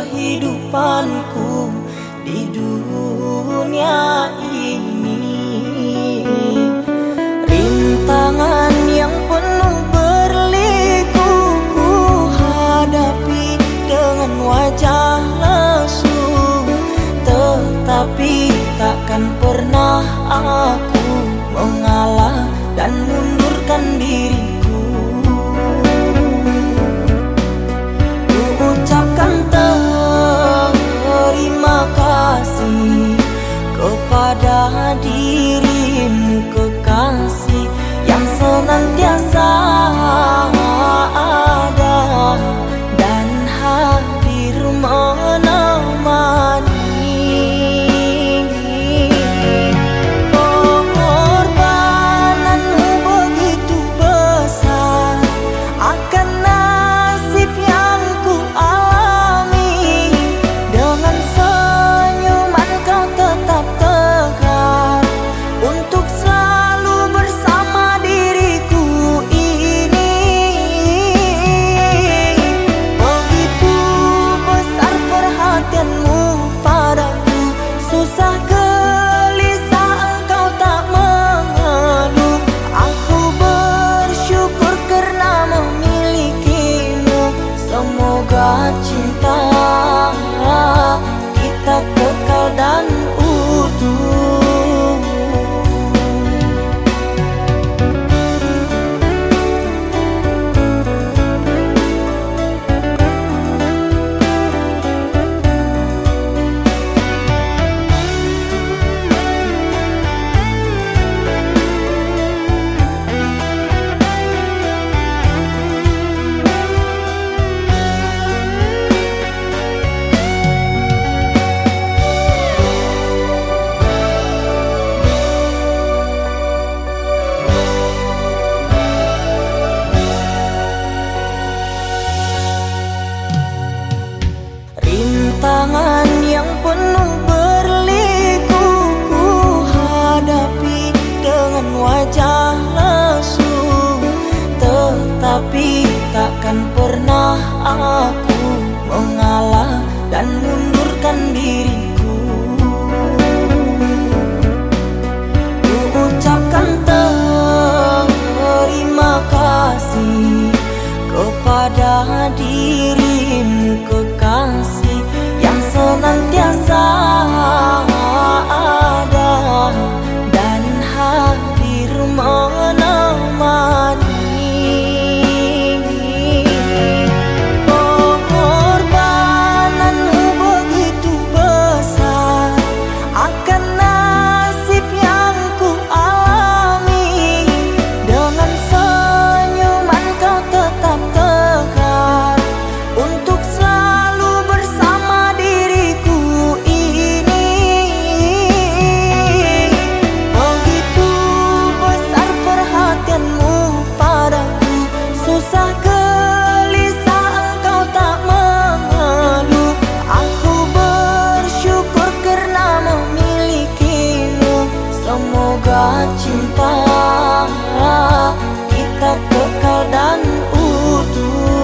kehidupanku di dunia ini. Rintangan yang penuh berliku ku hadapi dengan wajah lesu. Tetapi takkan pernah aku mengalah dan mundurkan diriku takkan pernah aku mengalah dan mundurkan diriku dal dan utuh